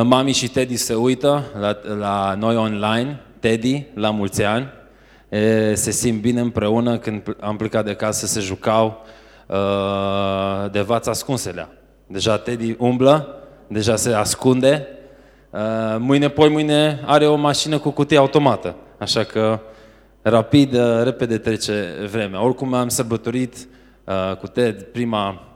Mami și Teddy se uită la, la noi online. Teddy, la mulți ani. E, se simt bine împreună când am plecat de casă, se jucau uh, de vața ascunselea. Deja Teddy umblă, deja se ascunde. Uh, mâine, poi mâine are o mașină cu cutie automată. Așa că rapid, uh, repede trece vremea. Oricum am sărbătorit uh, cu Ted prima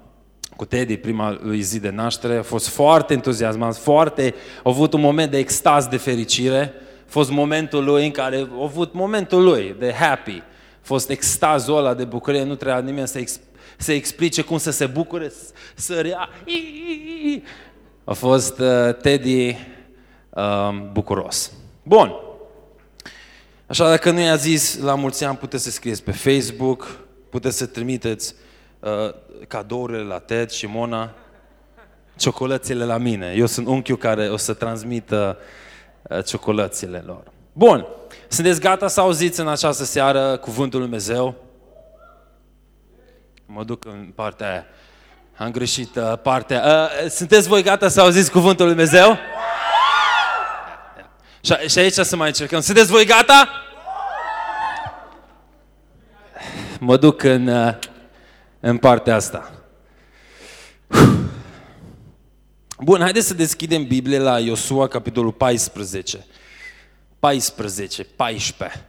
cu Teddy, prima lui zi de naștere, a fost foarte entuziasmat, foarte, a avut un moment de extaz, de fericire, a fost momentul lui în care a avut momentul lui de happy, a fost extazul ăla de bucurie, nu trebuia nimeni să, exp- să explice cum să se bucure, să rea. A fost uh, Teddy uh, bucuros. Bun. Așa, dacă nu i-a zis la mulți ani, puteți să scrieți pe Facebook, puteți să trimiteți uh, cadourile la Ted și Mona, ciocolățile la mine. Eu sunt unchiul care o să transmită uh, ciocolățile lor. Bun, sunteți gata să auziți în această seară cuvântul Lui Dumnezeu? Mă duc în partea aia. Am greșit uh, partea. Uh, sunteți voi gata să auziți cuvântul Lui Dumnezeu? Și, și aici să mai încercăm. Sunteți voi gata? Mă duc în, uh, în partea asta. Bun, haideți să deschidem Biblia la Iosua, capitolul 14. 14, 14.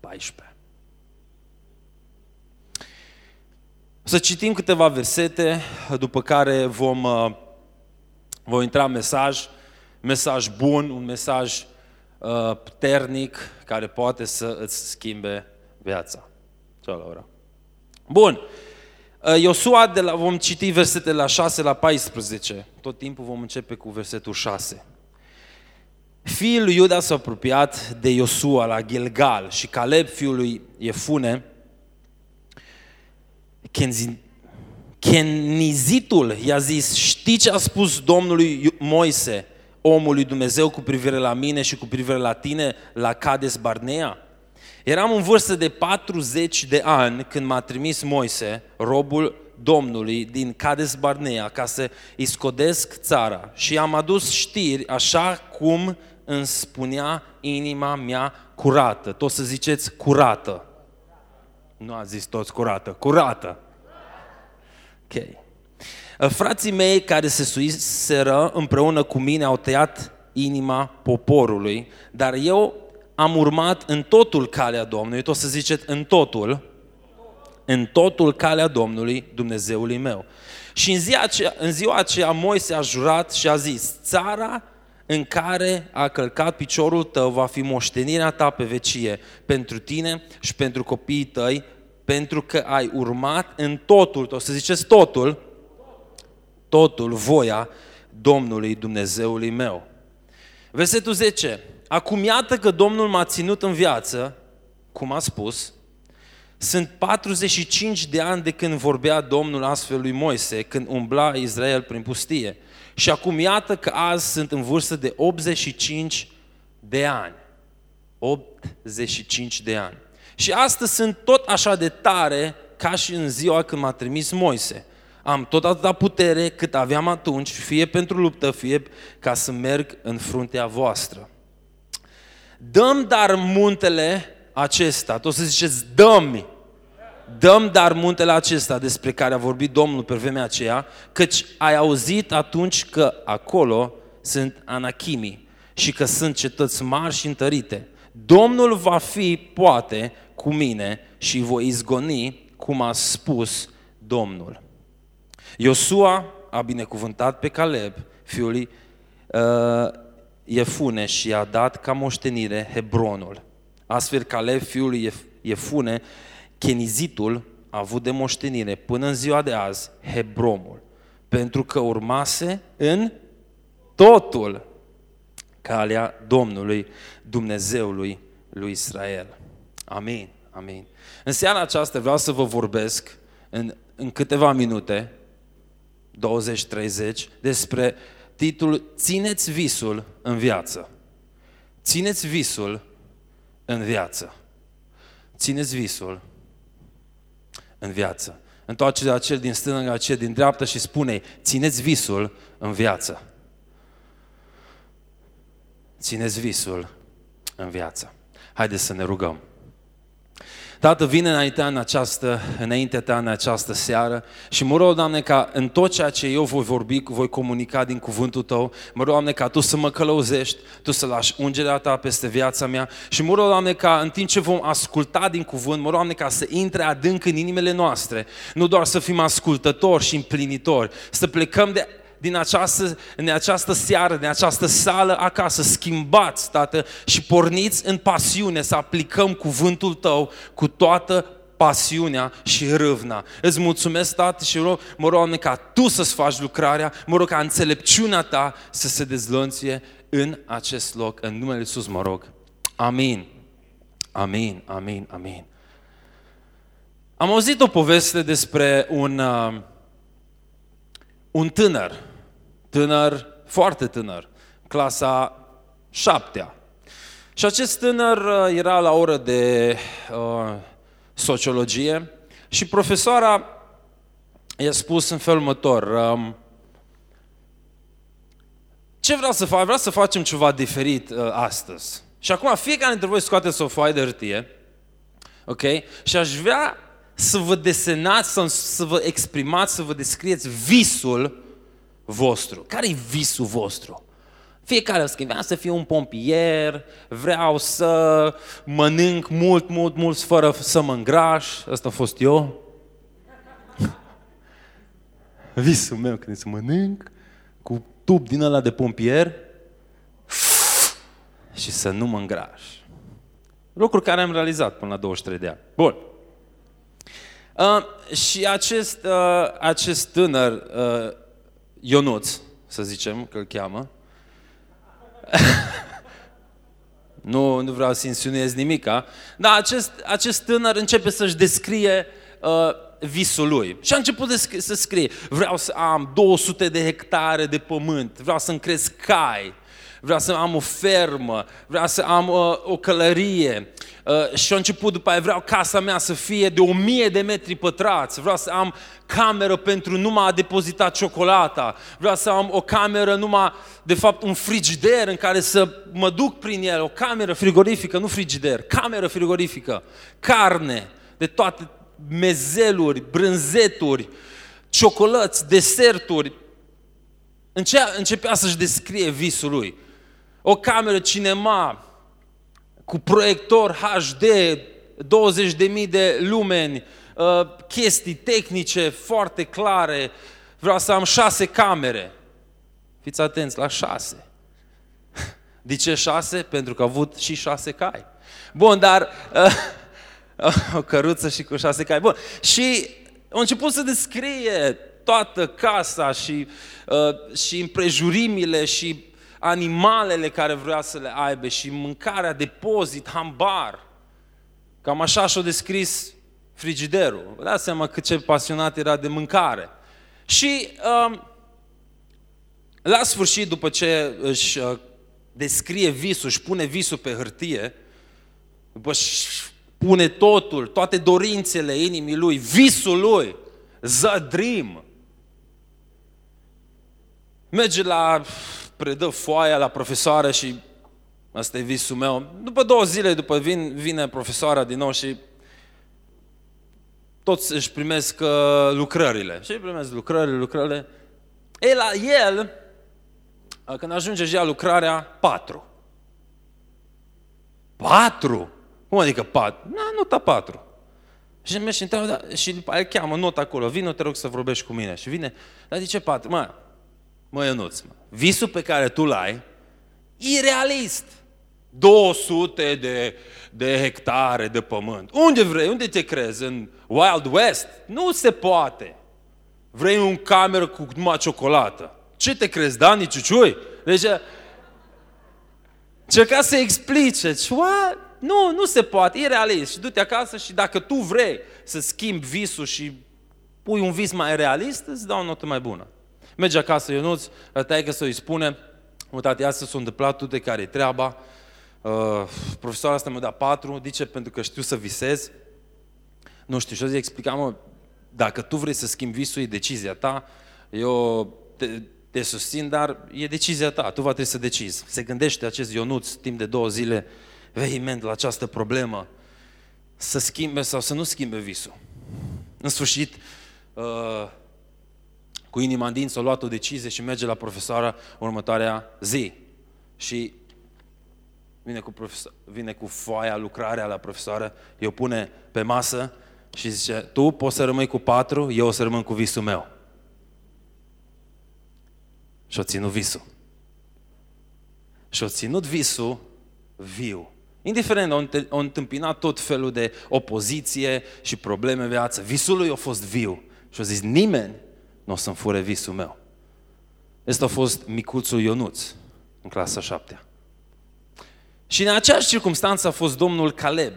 14. O să citim câteva versete, după care vom, uh, vom intra în mesaj, mesaj bun, un mesaj uh, puternic care poate să îți schimbe viața. Ceau, Laura. Bun. Uh, Iosua, de la, vom citi versetele la 6 la 14. Tot timpul vom începe cu versetul 6. Fiul lui Iuda s-a apropiat de Iosua la Gilgal și Caleb, fiul lui Iefune, Kenizitul i-a zis, știi ce a spus Domnului Moise, omul lui Dumnezeu, cu privire la mine și cu privire la tine, la Cades Barnea? Eram în vârstă de 40 de ani când m-a trimis Moise, robul Domnului din Cades Barnea, ca să îi scodesc țara și am adus știri așa cum îmi spunea inima mea curată. Tot să ziceți curată. Nu a zis toți curată, curată. Ok. Frații mei care se suiseră împreună cu mine au tăiat inima poporului, dar eu am urmat în totul calea Domnului, tot să ziceți în totul, în totul calea Domnului, Dumnezeului meu. Și în ziua aceea, în ziua aceea Moise a jurat și a zis, țara în care a călcat piciorul tău va fi moștenirea ta pe vecie pentru tine și pentru copiii tăi, pentru că ai urmat în totul, o să ziceți totul, totul, voia Domnului Dumnezeului meu. Versetul 10. Acum iată că Domnul m-a ținut în viață, cum a spus, sunt 45 de ani de când vorbea Domnul astfel lui Moise, când umbla Israel prin pustie. Și acum iată că azi sunt în vârstă de 85 de ani. 85 de ani. Și astăzi sunt tot așa de tare ca și în ziua când m-a trimis Moise. Am tot atâta putere cât aveam atunci, fie pentru luptă, fie ca să merg în fruntea voastră. Dăm dar muntele acesta, tot să ziceți, dăm dăm dar muntele acesta despre care a vorbit Domnul pe vremea aceea, căci ai auzit atunci că acolo sunt anachimii și că sunt cetăți mari și întărite. Domnul va fi, poate, cu mine și voi izgoni, cum a spus Domnul. Iosua a binecuvântat pe Caleb, fiul lui uh, Iefune și i-a dat ca moștenire Hebronul. Astfel Caleb, fiul lui Iefune, Chenizitul, a avut de moștenire până în ziua de azi Hebromul, pentru că urmase în totul calea Domnului, Dumnezeului lui Israel. Amin, amin. În seara aceasta vreau să vă vorbesc în, în câteva minute, 20-30, despre titlul Țineți visul în viață. Țineți visul în viață. Țineți visul în viață. Întoarce la cel din stânga, la cel din dreapta și spune țineți visul în viață. țineți visul în viață. Haideți să ne rugăm. Tată, vine înaintea în această, înaintea ta în această seară și mă rog, Doamne, ca în tot ceea ce eu voi vorbi, voi comunica din cuvântul Tău, mă rog, Doamne, ca Tu să mă călăuzești, Tu să lași ungerea Ta peste viața mea și mă rog, Doamne, ca în timp ce vom asculta din cuvânt, mă rog, Doamne, ca să intre adânc în inimile noastre, nu doar să fim ascultători și împlinitori, să plecăm de din această, în această seară, din această sală acasă, schimbați, Tată, și porniți în pasiune să aplicăm cuvântul Tău cu toată pasiunea și râvna. Îți mulțumesc, Tată, și rog, mă rog, ca Tu să-ți faci lucrarea, mă rog ca înțelepciunea Ta să se dezlănțuie în acest loc. În numele Lui Iisus mă rog. Amin. Amin, amin, amin. Am auzit o poveste despre un, uh, un tânăr tânăr, foarte tânăr, clasa șaptea. Și acest tânăr uh, era la oră de uh, sociologie și profesoara i-a spus în felul următor, um, ce vreau să fac? Vreau să facem ceva diferit uh, astăzi. Și acum fiecare dintre voi scoateți o foaie de hârtie, ok? Și aș vrea să vă desenați, să, să vă exprimați, să vă descrieți visul vostru? Care e visul vostru? Fiecare scrie, vreau să fiu un pompier, vreau să mănânc mult, mult, mult fără să mă îngraș. Asta a fost eu. Visul meu când să mănânc cu tub din ăla de pompier și să nu mă îngraș. Lucruri care am realizat până la 23 de ani. Bun. Uh, și acest, uh, acest tânăr uh, Ionuț, să zicem că îl cheamă. nu, nu vreau să insinuez nimica, dar acest, acest tânăr începe să-și descrie uh, visul lui. Și a început de sc- să scrie, vreau să am 200 de hectare de pământ, vreau să-mi cresc cai, vreau să am o fermă, vreau să am uh, o călărie. Uh, și a început după aia, vreau casa mea să fie de 1000 de metri pătrați, vreau să am cameră pentru numai a depozita ciocolata, vreau să am o cameră numai, de fapt, un frigider în care să mă duc prin el, o cameră frigorifică, nu frigider, cameră frigorifică, carne, de toate mezeluri, brânzeturi, ciocolăți, deserturi. Începea să-și descrie visul lui o cameră cinema cu proiector HD, 20.000 de lumeni, uh, chestii tehnice foarte clare. Vreau să am șase camere. Fiți atenți la șase. De ce șase? Pentru că a avut și șase cai. Bun, dar uh, o căruță și cu șase cai. Bun. Și a început să descrie toată casa și, uh, și împrejurimile și animalele care vrea să le aibă și mâncarea, depozit, hambar. Cam așa și-a descris frigiderul. Vă dați seama cât ce pasionat era de mâncare. Și um, la sfârșit, după ce își uh, descrie visul, își pune visul pe hârtie, după își pune totul, toate dorințele inimii lui, visul lui, the dream, merge la predă foaia la profesoară și asta e visul meu. După două zile, după vin, vine profesoara din nou și toți își primesc uh, lucrările. Și primesc lucrările, lucrările. Ei, la el, uh, când ajunge și la lucrarea, patru. Patru? Cum adică patru? Na, nota patru. Și merge și întreabă, da, și după aia cheamă nota acolo, vină, te rog să vorbești cu mine. Și vine, dar de ce patru? Mă, mă Ionuț, mă, visul pe care tu l-ai, irealist. 200 de, de hectare de pământ. Unde vrei? Unde te crezi? În Wild West? Nu se poate. Vrei un cameră cu numai ciocolată. Ce te crezi, Dani Ciuciui? Deci, încerca să explice. What? Nu, nu se poate, e realist. Și du-te acasă și dacă tu vrei să schimbi visul și pui un vis mai realist, îți dau o notă mai bună. Merge acasă Ionuț, la taică să îi spune, mă, tati, asta s-a întâmplat, tu de care e treaba. Uh, profesoara asta mi-a dat patru, zice, pentru că știu să visez. Nu știu, și o zi explicam, mă, dacă tu vrei să schimbi visul, e decizia ta. Eu te, te susțin, dar e decizia ta, tu va trebui să decizi. Se gândește acest Ionuț timp de două zile vehiment la această problemă, să schimbe sau să nu schimbe visul. În sfârșit, uh, cu inima în dinți, a luat o decizie și merge la profesoara următoarea zi. Și vine cu, profesor, vine cu foaia, lucrarea la profesoară, eu pune pe masă și zice, tu poți să rămâi cu patru, eu o să rămân cu visul meu. Și o ținut visul. Și o ținut visul viu. Indiferent, au întâmpinat tot felul de opoziție și probleme în viață. Visul lui a fost viu. Și a zis, nimeni nu o să-mi fure visul meu. Ăsta a fost micuțul Ionuț în clasa șaptea. Și în aceeași circunstanță a fost domnul Caleb.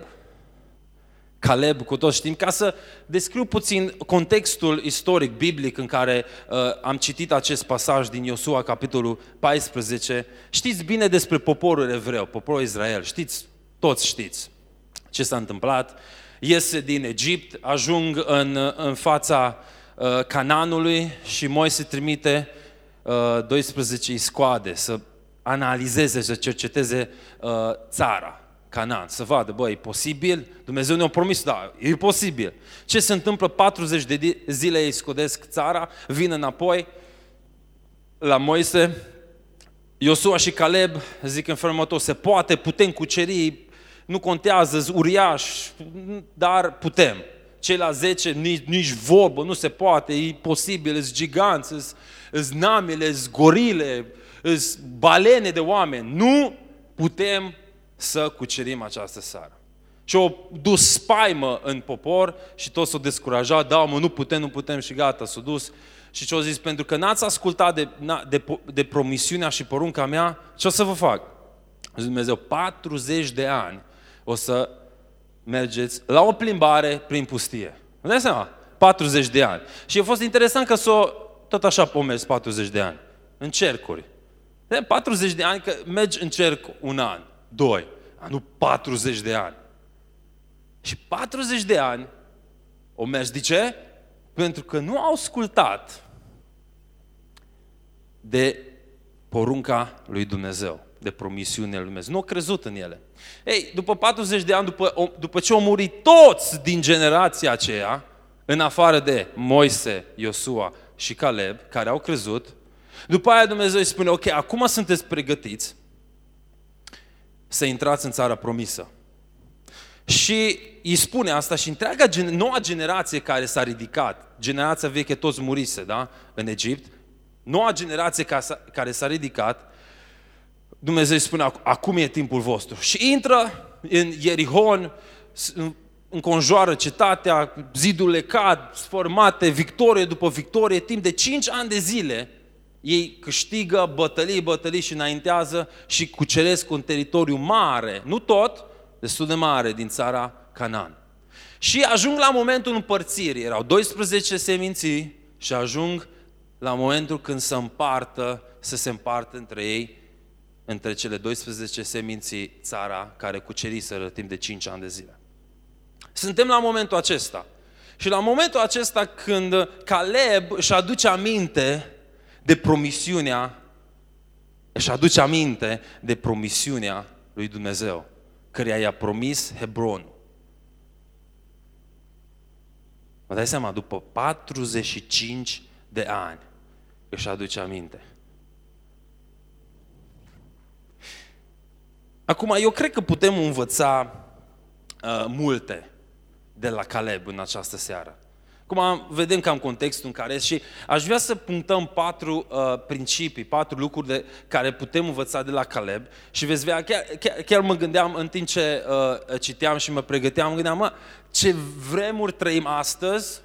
Caleb, cu toți știm, ca să descriu puțin contextul istoric, biblic, în care uh, am citit acest pasaj din Iosua, capitolul 14. Știți bine despre poporul evreu, poporul Israel, știți, toți știți ce s-a întâmplat. Iese din Egipt, ajung în, în fața uh, Cananului și Moise trimite uh, 12 iscoade să analizeze, să cerceteze uh, țara, Canaan, să vadă, bă, e posibil? Dumnezeu ne-a promis, da, e posibil. Ce se întâmplă? 40 de zile ei scodesc țara, vin înapoi la Moise, Iosua și Caleb zic în felul următor, se poate, putem cuceri, nu contează, uriaș, dar putem. Ceilalți 10, nici, nici vorbă, nu se poate, e posibil, sunt giganți, sunt namele, sunt gorile, sunt balene de oameni. Nu putem să cucerim această seară. Și au dus spaimă în popor și toți s-au descurajat, da, mă, nu putem, nu putem și gata, s-au dus. Și ce au zis, pentru că n-ați ascultat de, de, de promisiunea și porunca mea, ce o să vă fac? Zis Dumnezeu, 40 de ani o să mergeți la o plimbare prin pustie. Vă dați seama? 40 de ani. Și a fost interesant că s-o, tot așa pomers 40 de ani. În cercuri. De 40 de ani că mergi în cerc un an, doi, nu 40 de ani. Și 40 de ani o mers. De ce? Pentru că nu au ascultat de porunca lui Dumnezeu, de promisiunea lui Dumnezeu. Nu au crezut în ele. Ei, după 40 de ani, după, după ce au murit toți din generația aceea, în afară de Moise, Iosua și Caleb, care au crezut, după aia Dumnezeu îi spune, ok, acum sunteți pregătiți să intrați în țara promisă. Și îi spune asta și întreaga noua generație care s-a ridicat, generația veche toți murise, da, în Egipt, noua generație care s-a ridicat, Dumnezeu îi spune, acum e timpul vostru. Și intră în Ierihon, înconjoară cetatea, zidurile cad, formate, victorie după victorie, timp de 5 ani de zile, ei câștigă bătălii, bătălii și înaintează și cuceresc un teritoriu mare, nu tot, destul de mare din țara Canaan. Și ajung la momentul împărțirii. Erau 12 seminții și ajung la momentul când se împartă, să se împartă între ei, între cele 12 seminții, țara care cuceriseră timp de 5 ani de zile. Suntem la momentul acesta. Și la momentul acesta când Caleb își aduce aminte de promisiunea, își aduce aminte de promisiunea lui Dumnezeu, căreia i-a promis Hebron. Vă dați seama, după 45 de ani își aduce aminte. Acum, eu cred că putem învăța uh, multe de la Caleb în această seară. Acum vedem cam contextul în care și aș vrea să punctăm patru uh, principii, patru lucruri de care putem învăța de la Caleb și veți vedea, chiar, chiar, chiar mă gândeam în timp ce uh, citeam și mă pregăteam, mă gândeam, mă, ce vremuri trăim astăzi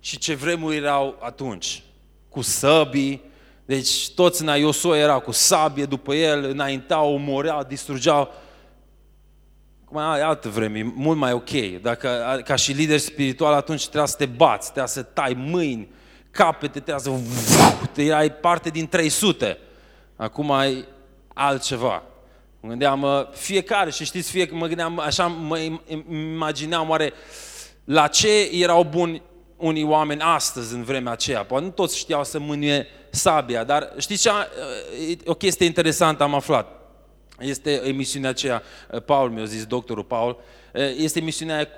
și ce vremuri erau atunci, cu săbii, deci toți în Iosua erau cu sabie după el, înaintau, omoreau, distrugeau, Acum e altă vreme, e mult mai ok. Dacă, ca și lider spiritual, atunci trebuia să te bați, trebuia să tai mâini, capete, trebuia să... Te erai parte din 300. Acum ai altceva. Mă gândeam, fiecare, și știți, fie, mă gândeam, așa mă imagineam, oare la ce erau buni unii oameni astăzi, în vremea aceea? Poate nu toți știau să mânuie sabia, dar știți ce? O chestie interesantă am aflat. Este emisiunea aceea, Paul mi-a zis, doctorul Paul, este emisiunea,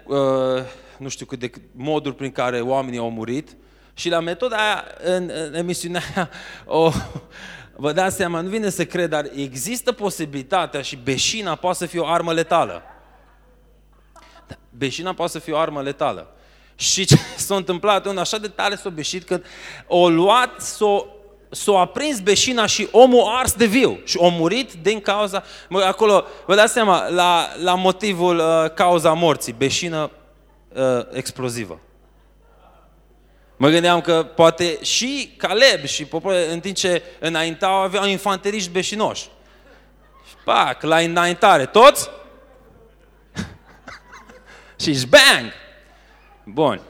nu știu cât de moduri prin care oamenii au murit și la metoda aia, în, în emisiunea aia, o, vă dați seama, nu vine să cred, dar există posibilitatea și beșina poate să fie o armă letală. Da, beșina poate să fie o armă letală. Și ce s-a întâmplat? Un așa de tare s-a beșit că o luat, s-o, s-o aprins beșina și omul a ars de viu și a murit din cauza, mă, acolo, vă dați seama, la, la motivul uh, cauza morții, beșină uh, explozivă. Mă gândeam că poate și Caleb și poporul, în timp ce înaintau, aveau infanteriști beșinoși. Și pac, la înaintare, toți? și bang! Bun.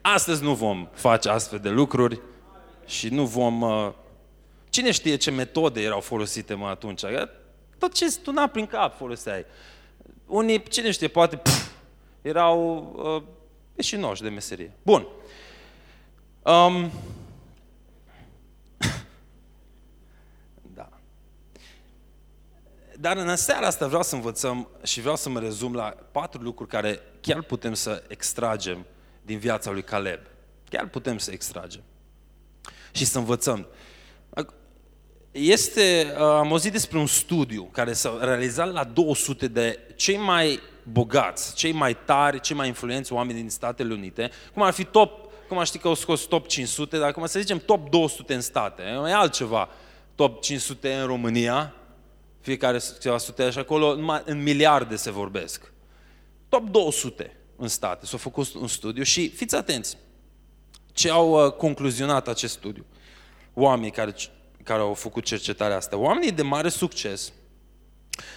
Astăzi nu vom face astfel de lucruri și nu vom... Uh... Cine știe ce metode erau folosite mă atunci? Tot ce stuna prin cap foloseai. Unii, cine știe, poate pf, erau uh, beșinoși de meserie. Bun. Um, da. Dar în seara asta vreau să învățăm și vreau să mă rezum la patru lucruri care chiar putem să extragem din viața lui Caleb. Chiar putem să extragem. Și să învățăm. Este, uh, am auzit despre un studiu care s-a realizat la 200 de cei mai bogați, cei mai tari, cei mai influenți oameni din Statele Unite, cum ar fi top Acum știi că au scos top 500, dar acum să zicem top 200 în state. E altceva. Top 500 în România, fiecare câteva sute și acolo în miliarde se vorbesc. Top 200 în state. S-a făcut un studiu și fiți atenți. Ce au uh, concluzionat acest studiu? Oamenii care, care au făcut cercetarea asta. Oamenii de mare succes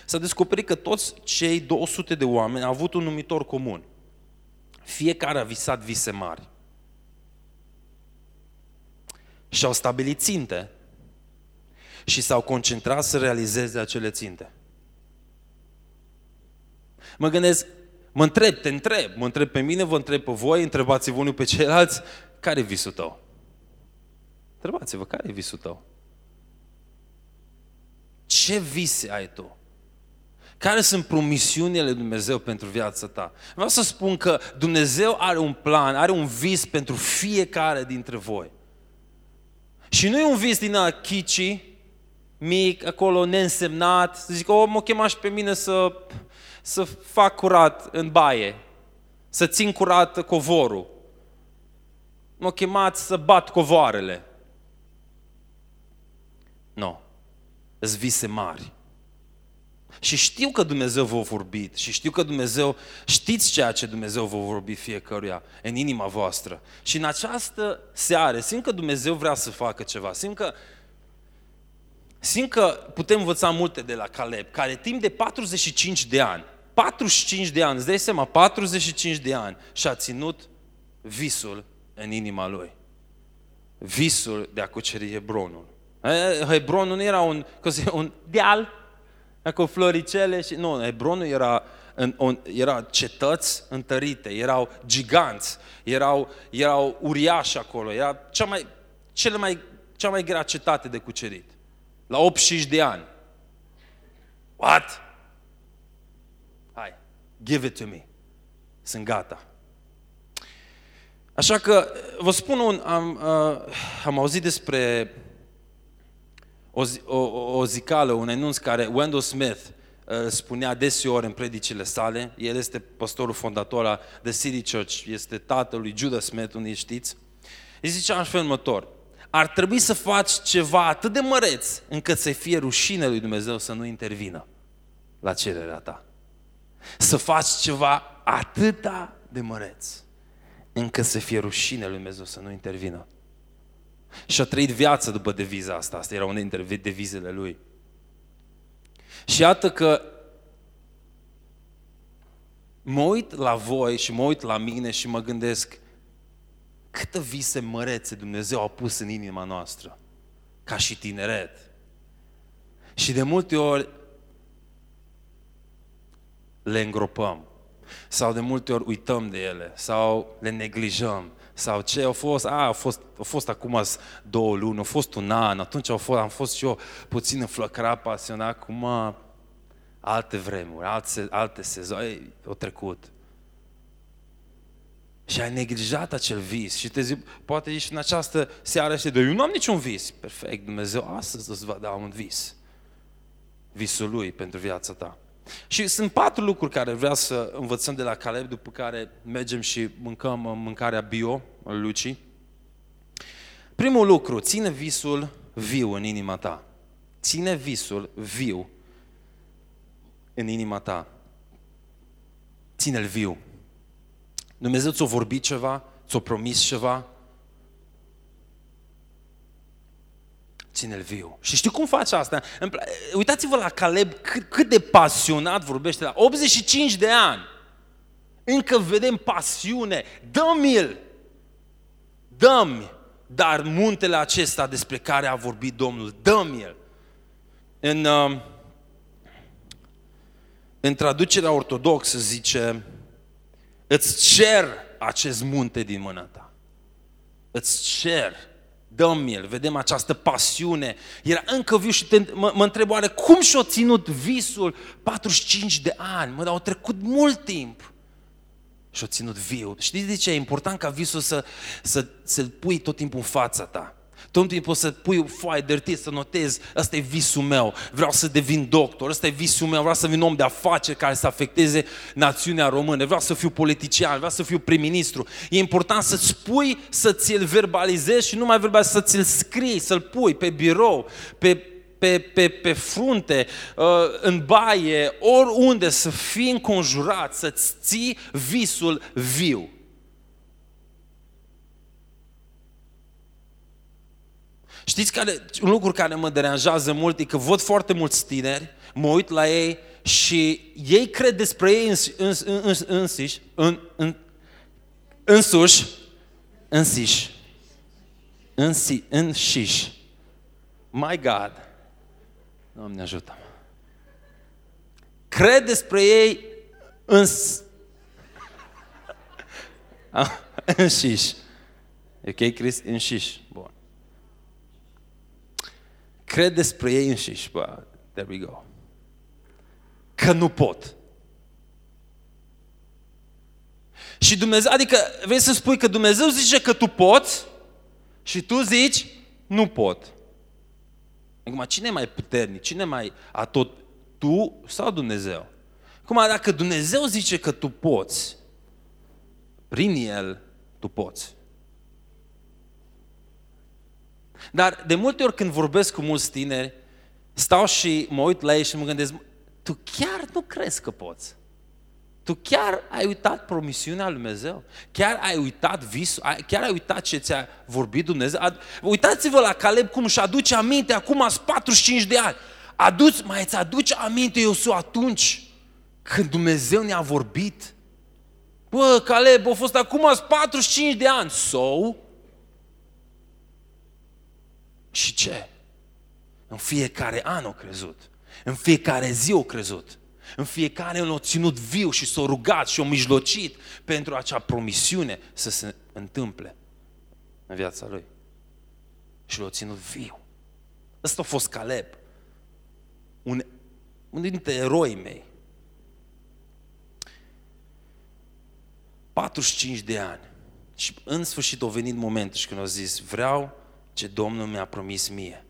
s-a descoperit că toți cei 200 de oameni au avut un numitor comun. Fiecare a visat vise mari și-au stabilit ținte și s-au concentrat să realizeze acele ținte. Mă gândesc, mă întreb, te întreb, mă întreb pe mine, vă întreb pe voi, întrebați-vă unul pe ceilalți, care e visul tău? Întrebați-vă, care e visul tău? Ce vise ai tu? Care sunt promisiunile lui Dumnezeu pentru viața ta? Vreau să spun că Dumnezeu are un plan, are un vis pentru fiecare dintre voi. Și nu e un vis din chici, mic, acolo neînsemnat, să zic, o, mă chema și pe mine să, să fac curat în baie, să țin curat covorul. M-a chemat să bat covoarele. Nu. No. Îți vise mari. Și știu că Dumnezeu v-a vorbit și știu că Dumnezeu, știți ceea ce Dumnezeu v-a vorbit fiecăruia în inima voastră. Și în această seară simt că Dumnezeu vrea să facă ceva, simt că Simt că putem învăța multe de la Caleb, care timp de 45 de ani, 45 de ani, îți dai seama, 45 de ani și-a ținut visul în inima lui. Visul de a cuceri Hebronul. Hebronul nu era un, un deal, cu floricele și... Nu, Hebronul era, în, on, era cetăți întărite, erau giganți, erau, erau uriași acolo, era cea mai, cele mai, cea mai grea cetate de cucerit. La 85 de ani. What? Hai, give it to me. Sunt gata. Așa că vă spun un, am, uh, am auzit despre o, o, o zicală, un enunț care Wendell Smith uh, spunea deseori în predicile sale. El este pastorul fondator al The City Church, este tatăl lui Judah Smith, unii știți. Îi zicea în felul următor, ar trebui să faci ceva atât de măreț încât să fie rușine lui Dumnezeu să nu intervină la cererea ta. Să faci ceva atât de măreț încât să fie rușine lui Dumnezeu să nu intervină. Și a trăit viață după deviza asta. Asta era una dintre devizele lui. Și iată că mă uit la voi și mă uit la mine și mă gândesc câtă vise mărețe Dumnezeu a pus în inima noastră, ca și tineret. Și de multe ori le îngropăm sau de multe ori uităm de ele sau le neglijăm Sau ce a fost? A, a fost, a fost acum două luni, a fost un an, atunci a fost, am fost și eu puțin înflăcărat, pasionat, acum alte vremuri, alte, alte sezoane, au trecut. Și ai neglijat acel vis și te zic, poate ești în această seară și de eu nu am niciun vis. Perfect, Dumnezeu astăzi îți va da un vis. Visul lui pentru viața ta. Și sunt patru lucruri care vreau să învățăm de la Caleb, după care mergem și mâncăm mâncarea bio al Lucii. Primul lucru, ține visul viu în inima ta. Ține visul viu în inima ta. Ține-l viu. Dumnezeu ți-a vorbit ceva, ți-a promis ceva, ține-l viu. Și știi cum face asta? Uitați-vă la Caleb cât, cât de pasionat vorbește la 85 de ani. Încă vedem pasiune. Dă-mi-l! Dă-mi! Dar muntele acesta despre care a vorbit Domnul, dă-mi-l! În, uh, în traducerea ortodoxă zice, îți cer acest munte din mâna ta. Îți cer dă-mi el, vedem această pasiune. Era încă viu și te, mă, mă întreb oare cum și-a ținut visul 45 de ani? Mă, dar au trecut mult timp. Și-a ținut viu. Știți de ce? E important ca visul să, să, să-l pui tot timpul în fața ta. Tot timpul să pui o foaie de hârtie, să notezi, ăsta e visul meu, vreau să devin doctor, ăsta e visul meu, vreau să vin om de afaceri care să afecteze națiunea română, vreau să fiu politician, vreau să fiu prim-ministru. E important să-ți pui, să ți-l verbalizezi și nu mai verbalizezi, să ți-l scrii, să-l pui pe birou, pe, pe, pe, pe frunte, uh, în baie, oriunde, să fii înconjurat, să-ți ții visul viu. Știți care, un lucru care mă deranjează mult e că văd foarte mulți tineri, mă uit la ei și ei cred despre ei îns, îns, îns, însiși, în, în, însuși, însiși, însi, înșiși. My God, Doamne ajută -mă. Cred despre ei îns, înșiși. Ok, Chris? Înșiși. Bun cred despre ei înșiși, bă, there we go. Că nu pot. Și Dumnezeu, adică vrei să spui că Dumnezeu zice că tu poți și tu zici nu pot. Acum, cine e mai puternic? Cine e mai atot? Tu sau Dumnezeu? Acum, dacă Dumnezeu zice că tu poți, prin El tu poți. Dar de multe ori când vorbesc cu mulți tineri, stau și mă uit la ei și mă gândesc, tu chiar nu crezi că poți? Tu chiar ai uitat promisiunea lui Dumnezeu? Chiar ai uitat visul? Chiar ai uitat ce ți-a vorbit Dumnezeu? Uitați-vă la Caleb cum își aduce aminte, acum ați 45 de ani. Aduți, mai îți aduce aminte Iosu atunci când Dumnezeu ne-a vorbit? Bă, Caleb, a fost acum ați 45 de ani. Sau? So, și ce? În fiecare an au crezut. În fiecare zi au crezut. În fiecare an au ținut viu și s-au rugat și au mijlocit pentru acea promisiune să se întâmple în viața lui. Și l-au ținut viu. Ăsta a fost Caleb. Un, unul dintre eroii mei. 45 de ani. Și în sfârșit a venit momentul și când au zis, vreau ce Domnul mi-a promis mie.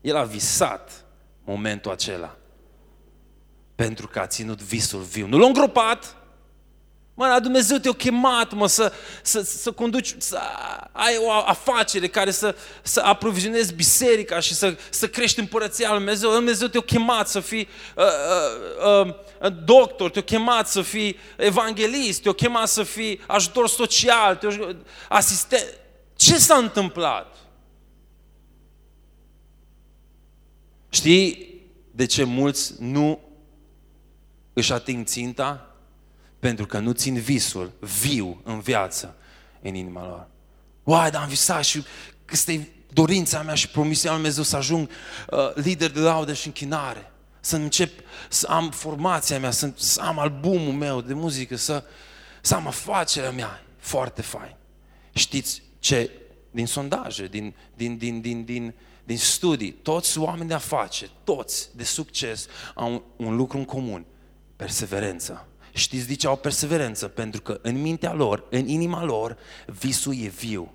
El a visat momentul acela pentru că a ținut visul viu. Nu l-a îngropat, Mă, la Dumnezeu te-a chemat, mă, să, să, să conduci, să ai o afacere care să, să aprovizionezi biserica și să, să crești împărăția lui Dumnezeu. Dumnezeu te-a chemat să fii uh, uh, uh, doctor, te-a chemat să fii evanghelist, te-a chemat să fii ajutor social, te-a asistent. Ce s-a întâmplat? Știi de ce mulți nu își ating ținta? Pentru că nu țin visul viu în viață în inima lor. Uai, dar am visat și ăsta e dorința mea și promisiunea lui Dumnezeu să ajung uh, lider de laudă și închinare. Să încep să am formația mea, să, să am albumul meu de muzică, să, să am afacerea mea. Foarte fain. Știți ce? Din sondaje, din, din, din, din, din, din studii, toți oameni de afaceri, toți de succes au un, un lucru în comun, perseverența. Știți de ce au perseverență? Pentru că în mintea lor, în inima lor, visul e viu.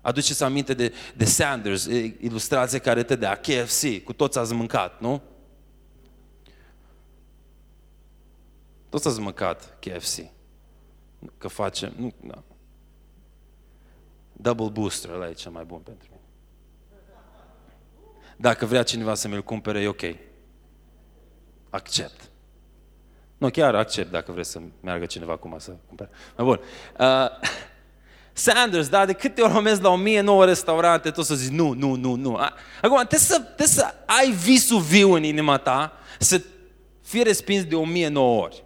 Aduceți aminte de, de Sanders, ilustrație care te dea, KFC, cu toți ați mâncat, nu? Toți ați mâncat KFC. Că facem, nu, da. Double booster, ăla e cel mai bun pentru mine. Dacă vrea cineva să mi-l cumpere, e ok. Accept. Nu, chiar accept dacă vreți să meargă cineva acum să cumpere. Mai bun. Uh, Sanders, da, de câte ori am la 1009 restaurante, tot să zici nu, nu, nu, nu. Acum, trebuie să, trebuie să ai visul viu în inima ta, să fii respins de 1009 ori.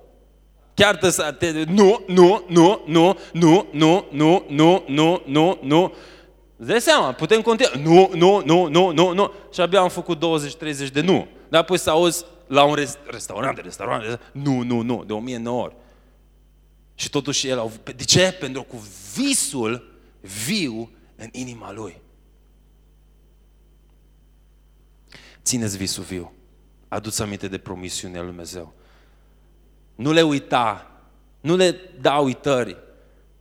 Chiar te să te, nu, nu, nu, nu, nu, nu, nu, nu, nu, nu, nu. Îți dai seama, putem continua. Nu, nu, nu, nu, nu, nu. Și abia am făcut 20-30 de nu. Dar apoi să auzi la un rest, restaurant, restaurant, nu, nu, nu, de 1009 ori. Și totuși el au... De ce? Pentru că cu visul viu în inima lui. Țineți visul viu. Aduți aminte de promisiunea lui Dumnezeu. Nu le uita. Nu le da uitări.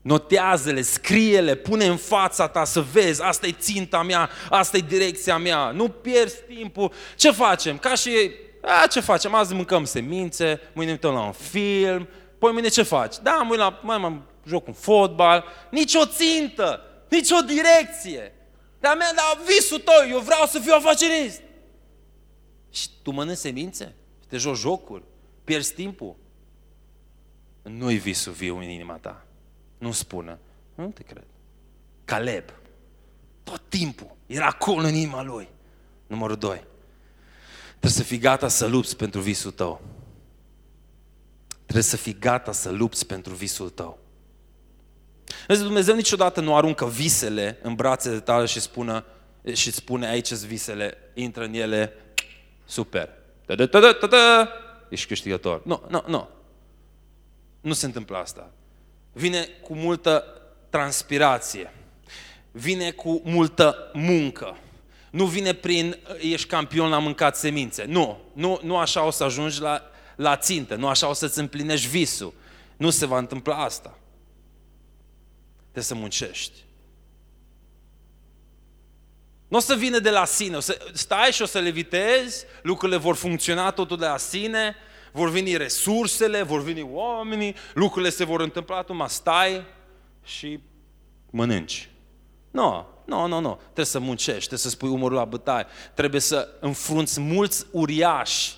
Notează-le, scrie-le, pune în fața ta să vezi, asta e ținta mea, asta e direcția mea, nu pierzi timpul. Ce facem? Ca și, a, ce facem? Azi mâncăm semințe, mâine uităm la un film, poi mâine ce faci? Da, mâine la, mai mă joc un fotbal, nici o țintă, nici o direcție. Dar mea, dar visul tău, eu vreau să fiu afacerist. Și tu mănânci semințe? Te joci jocul? Pierzi timpul? Nu-i visul viu în inima ta. Nu spună. Nu te cred. Caleb. Tot timpul. Era acolo în inima lui. Numărul doi. Trebuie să fii gata să lupți pentru visul tău. Trebuie să fii gata să lupți pentru visul tău. Vezi, Dumnezeu niciodată nu aruncă visele în brațele tale și, spună, și spune aici visele, intră în ele, super. Ești câștigător. Nu, nu, nu. Nu se întâmplă asta. Vine cu multă transpirație. Vine cu multă muncă. Nu vine prin ești campion, am mâncat semințe. Nu, nu, nu așa o să ajungi la, la țintă, nu așa o să-ți împlinești visul. Nu se va întâmpla asta. Trebuie să muncești. Nu o să vină de la sine, o să stai și o să levitezi, lucrurile vor funcționa totul de la sine, vor veni resursele, vor veni oamenii, lucrurile se vor întâmpla, tu mă stai și mănânci. Nu, nu, nu, nu. Trebuie să muncești, trebuie să spui umărul la bătaie, trebuie să înfrunți mulți uriași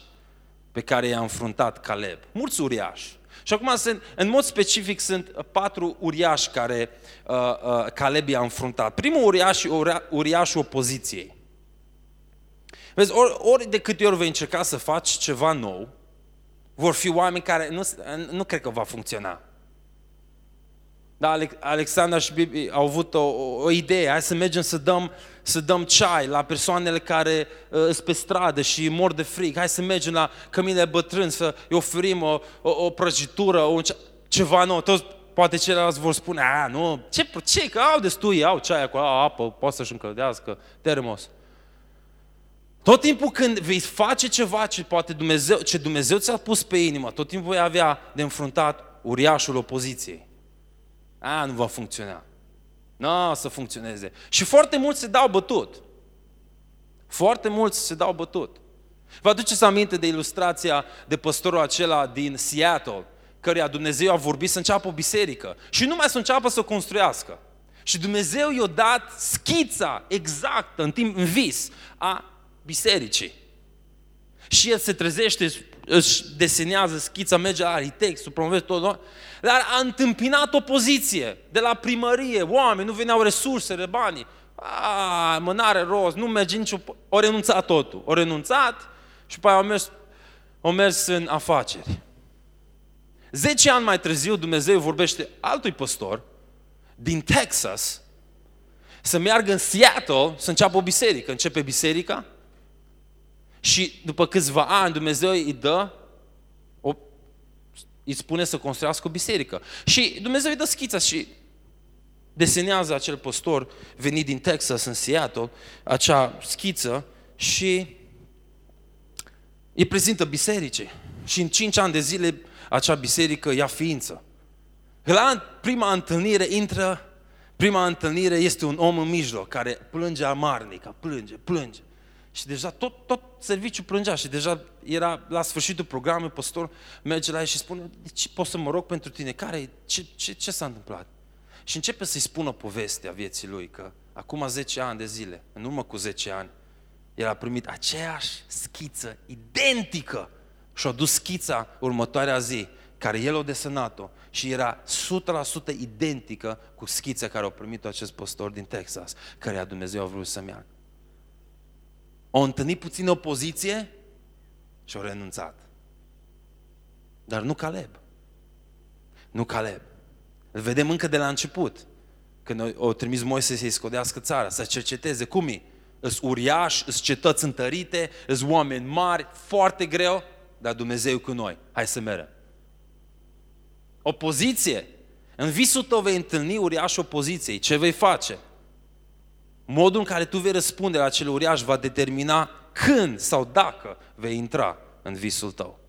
pe care i-a înfruntat Caleb. Mulți uriași. Și acum, sunt, în mod specific, sunt patru uriași care uh, uh, Caleb i-a înfruntat. Primul uriaș e uriașul opoziției. Vezi, ori, ori de câte ori vei încerca să faci ceva nou, vor fi oameni care nu, nu cred că va funcționa. Da, Alexandra și Bibi au avut o, o, o idee, hai să mergem să dăm, să dăm ceai la persoanele care uh, sunt pe stradă și mor de frig, hai să mergem la cămile bătrâni să îi oferim o, o, o prăjitură, o, ceva nou. Toți, poate ceilalți vor spune, a, nu, ce, ce că au destui, au ceai acolo, au apă, poate să-și încăldească, termos. Tot timpul când vei face ceva ce poate Dumnezeu, ce Dumnezeu ți-a pus pe inimă, tot timpul vei avea de înfruntat uriașul opoziției. A, nu va funcționa. Nu o să funcționeze. Și foarte mulți se dau bătut. Foarte mulți se dau bătut. Vă aduceți aminte de ilustrația de păstorul acela din Seattle, căreia Dumnezeu a vorbit să înceapă o biserică și nu mai să înceapă să o construiască. Și Dumnezeu i-a dat schița exactă în timp, în vis, a bisericii. Și el se trezește, își desenează schița, merge la arhitect, să promoveze tot, dar a întâmpinat opoziție de la primărie, oameni, nu veneau resursele, banii. A, mă, n-are rost, nu merge nicio... O renunțat totul. O renunțat și după aia au mers, au mers în afaceri. Zece ani mai târziu Dumnezeu vorbește altui păstor din Texas să meargă în Seattle să înceapă o biserică. Începe biserica și după câțiva ani Dumnezeu îi dă, o, îi spune să construiască o biserică. Și Dumnezeu îi dă schița și desenează acel păstor venit din Texas, în Seattle, acea schiță și îi prezintă bisericii. Și în cinci ani de zile acea biserică ia ființă. La prima întâlnire intră, prima întâlnire este un om în mijloc care plânge amarnic, plânge, plânge. Și deja tot, tot serviciul plângea și deja era la sfârșitul programului, păstor merge la el și spune, ce pot să mă rog pentru tine? Care, ce, ce, ce s-a întâmplat? Și începe să-i spună povestea vieții lui, că acum 10 ani de zile, în urmă cu 10 ani, el a primit aceeași schiță identică și a dus schița următoarea zi, care el a desenat-o și era 100% identică cu schița care a primit-o acest păstor din Texas, care Dumnezeu a vrut să meargă. Au întâlnit puțin opoziție și au renunțat. Dar nu Caleb. Nu Caleb. Îl vedem încă de la început. Când o trimis Moise să-i scodească țara, să cerceteze cum e. Îs uriași, îs cetăți întărite, îs oameni mari, foarte greu, dar Dumnezeu cu noi. Hai să merem. Opoziție. În visul tău vei întâlni uriaș opoziției. Ce vei face? Modul în care tu vei răspunde la acel uriaș va determina când sau dacă vei intra în visul tău.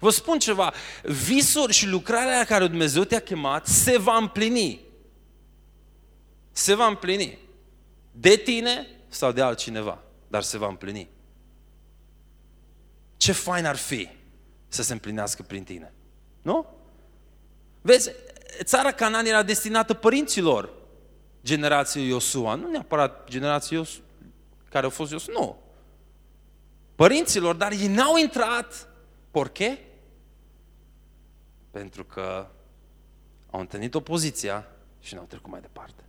Vă spun ceva, visul și lucrarea la care Dumnezeu te-a chemat se va împlini. Se va împlini. De tine sau de altcineva, dar se va împlini. Ce fain ar fi să se împlinească prin tine. Nu? Vezi, țara Canaan era destinată părinților generației Iosua, nu neapărat generației Iosua, care au fost Iosua, nu. Părinților, dar ei n-au intrat. Porche? Pentru că au întâlnit opoziția și n-au trecut mai departe.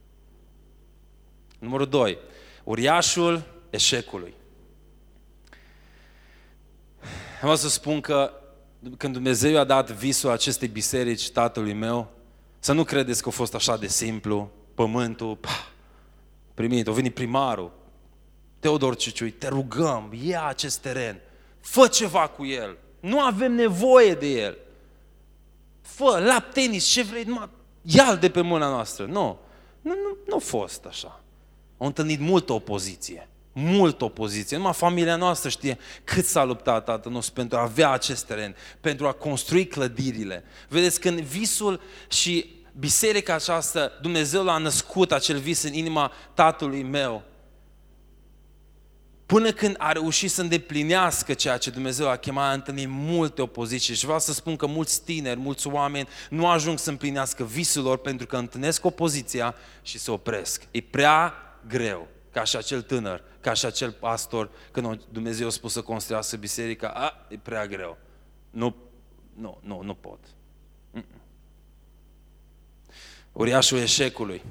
Numărul 2. Uriașul eșecului. Vreau să spun că când Dumnezeu a dat visul acestei biserici tatălui meu, să nu credeți că a fost așa de simplu, pământul, pa, primit, a venit primarul, Teodor Ciciui, te rugăm, ia acest teren, fă ceva cu el, nu avem nevoie de el. Fă, la tenis, ce vrei, numai ia de pe mâna noastră. Nu, nu, nu, nu a fost așa. Au întâlnit multă opoziție mult opoziție. Numai familia noastră știe cât s-a luptat tatăl nostru pentru a avea acest teren, pentru a construi clădirile. Vedeți, când visul și biserica aceasta, Dumnezeu l-a născut acel vis în inima tatălui meu, până când a reușit să îndeplinească ceea ce Dumnezeu a chemat, a întâlnit multe opoziții. Și vreau să spun că mulți tineri, mulți oameni nu ajung să împlinească visul lor pentru că întâlnesc opoziția și se opresc. E prea greu ca și acel tânăr, ca și acel pastor, când Dumnezeu a spus să construiască biserica, a, e prea greu. Nu, nu, nu, nu pot. Uriașul eșecului.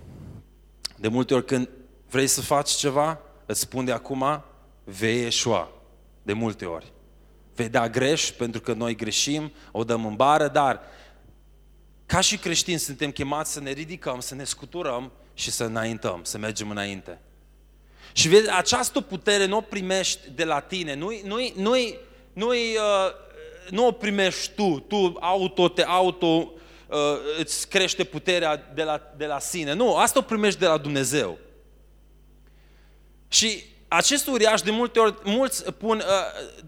De multe ori când vrei să faci ceva, îți spun de acum, vei eșua. De multe ori. Vei da greș pentru că noi greșim, o dăm în bară, dar ca și creștini suntem chemați să ne ridicăm, să ne scuturăm și să înaintăm, să mergem înainte. Și vezi, această putere nu o primești de la tine, nu-i, nu-i, nu-i, nu-i, uh, nu o primești tu, tu auto, te auto, uh, îți crește puterea de la, de la sine. Nu, asta o primești de la Dumnezeu. Și acest uriaș, de multe ori, mulți pun, uh,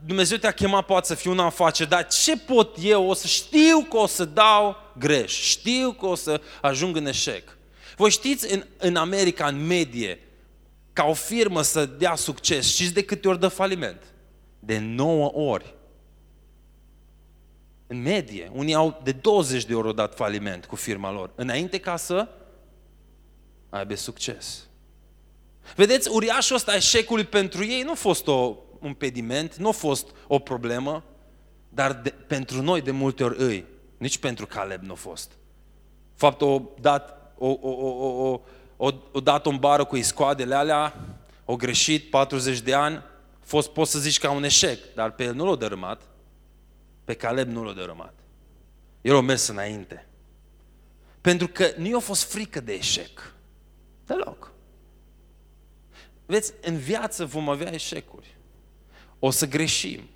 Dumnezeu te-a chemat, poate să fie un afacere, dar ce pot eu? O să știu că o să dau greș, știu că o să ajung în eșec. Voi știți, în, în America, în medie, ca o firmă să dea succes, știți de câte ori dă faliment? De 9 ori. În medie, unii au de 20 de ori au dat faliment cu firma lor, înainte ca să aibă succes. Vedeți, uriașul ăsta eșecului pentru ei nu a fost o, un pediment, nu a fost o problemă, dar de, pentru noi de multe ori îi, nici pentru Caleb nu a fost. Faptul o dat o, o, o, o, o, o dat în bară cu iscoadele alea, o greșit 40 de ani, fost, poți să zici ca un eșec, dar pe el nu l-a dărâmat, pe Caleb nu l-a dărâmat. El a mers înainte. Pentru că nu i-a fost frică de eșec. Deloc. Veți, în viață vom avea eșecuri. O să greșim.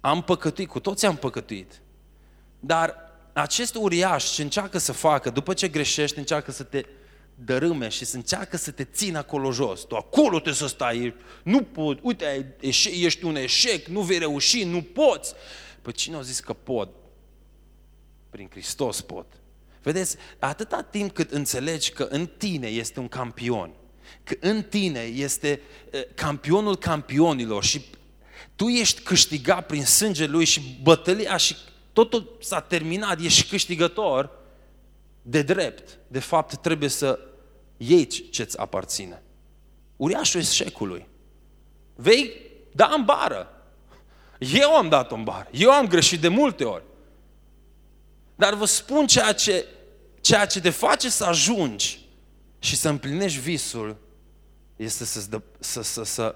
Am păcătuit, cu toți am păcătuit. Dar acest uriaș ce încearcă să facă, după ce greșești, încearcă să te dărâme și să încearcă să te țină acolo jos. Tu acolo te să stai, nu pot, uite, ești un eșec, nu vei reuși, nu poți. Păi cine a zis că pot? Prin Hristos pot. Vedeți, atâta timp cât înțelegi că în tine este un campion, că în tine este campionul campionilor și tu ești câștigat prin sângele lui și bătălia și totul s-a terminat, ești câștigător, de drept, de fapt trebuie să iei ce-ți aparține. Uriașul eșecului. Vei da în bară. Eu am dat în bară. Eu am greșit de multe ori. Dar vă spun ceea ce, ceea ce te face să ajungi și să împlinești visul este să, dă, să, să, să,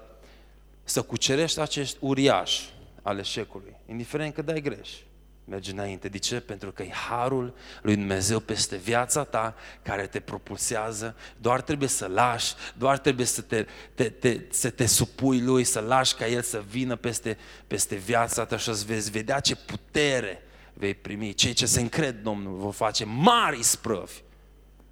să cucerești acest uriaș al eșecului, indiferent că dai greș mergi înainte. De ce? Pentru că e harul lui Dumnezeu peste viața ta care te propulsează. Doar trebuie să lași, doar trebuie să te, te, te, să te supui lui, să lași ca el să vină peste, peste viața ta și să vezi vedea ce putere vei primi. Cei ce se încred Domnul vor face mari isprăvi.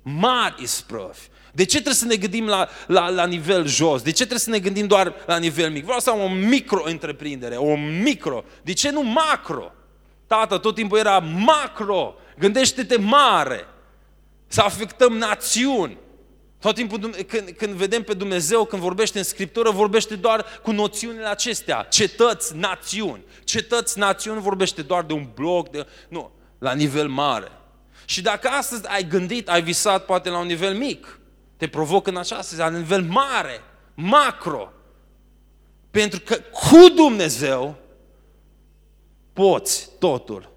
Mari isprăvi. De ce trebuie să ne gândim la, la, la nivel jos? De ce trebuie să ne gândim doar la nivel mic? Vreau să am o micro-întreprindere, o micro. De ce nu macro? Tată, tot timpul era macro, gândește-te mare, să afectăm națiuni. Tot timpul când, când vedem pe Dumnezeu, când vorbește în Scriptură, vorbește doar cu noțiunile acestea. Cetăți, națiuni. Cetăți, națiuni vorbește doar de un bloc, de, nu, la nivel mare. Și dacă astăzi ai gândit, ai visat poate la un nivel mic, te provocă în această la nivel mare, macro. Pentru că cu Dumnezeu poți totul.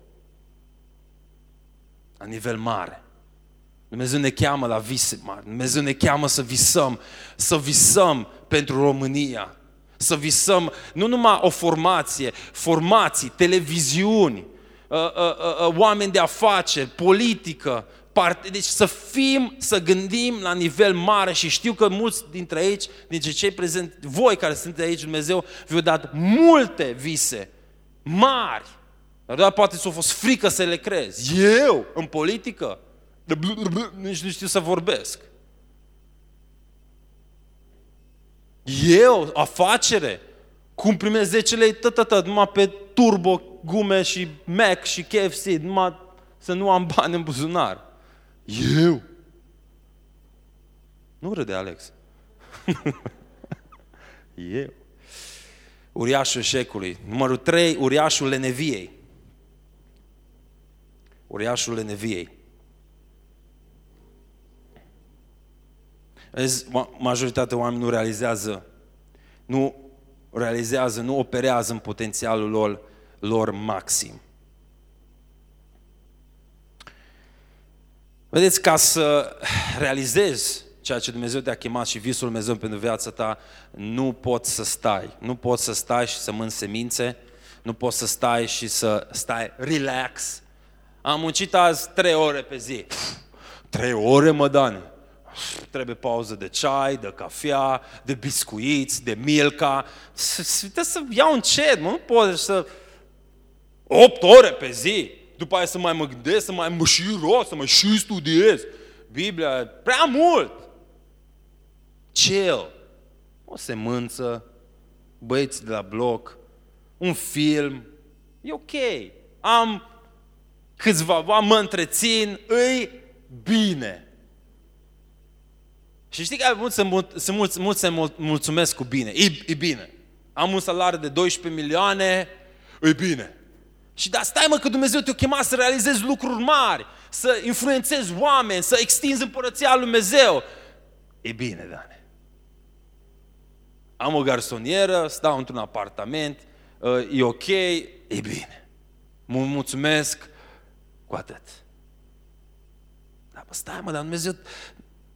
La nivel mare. Dumnezeu ne cheamă la vise mari. Dumnezeu ne cheamă să visăm, să visăm pentru România. Să visăm nu numai o formație, formații, televiziuni, uh, uh, uh, oameni de afaceri, politică, parte, deci să fim, să gândim la nivel mare și știu că mulți dintre aici, dintre cei prezenți, voi care sunteți aici, Dumnezeu vi-a dat multe vise mari. Dar doar poate s-a fost frică să le crezi. Eu, în politică, nici nu știu să vorbesc. Eu, afacere, cum primesc 10 lei, tătătă, numai pe turbo, gume și Mac și KFC, numai să nu am bani în buzunar. Eu? Nu râde, Alex. Eu. Uriașul eșecului. Numărul 3, uriașul leneviei. Uriașul leneviei. Vezi, majoritatea oamenilor nu realizează, nu realizează, nu operează în potențialul lor, lor maxim. Vedeți, ca să realizezi ceea ce Dumnezeu te-a chemat și visul Dumnezeu pentru viața ta, nu poți să stai. Nu poți să stai și să mâni semințe, nu poți să stai și să stai relax. Am muncit azi trei ore pe zi. Trei ore, mă, Dan. Trebuie pauză de ceai, de cafea, de biscuiți, de milka. Trebuie să iau încet, mă, nu pot să... Opt ore pe zi. După aia să mai mă gândesc, să mai mă și rost, să mai și studiez. Biblia, prea mult chill, o semânță, băieți de la bloc, un film, e ok. Am câțiva, mă întrețin, îi bine. Și știi că mulți se, mulți, mulți se mulțumesc cu bine. E, e bine. Am un salariu de 12 milioane, e bine. Și da, stai mă că Dumnezeu te-a chemat să realizezi lucruri mari, să influențezi oameni, să extinzi împărăția lui Dumnezeu. E bine, Dane am o garsonieră, stau într-un apartament, uh, e ok, e bine. Mă mulțumesc cu atât. Dar bă, stai mă, dar Dumnezeu,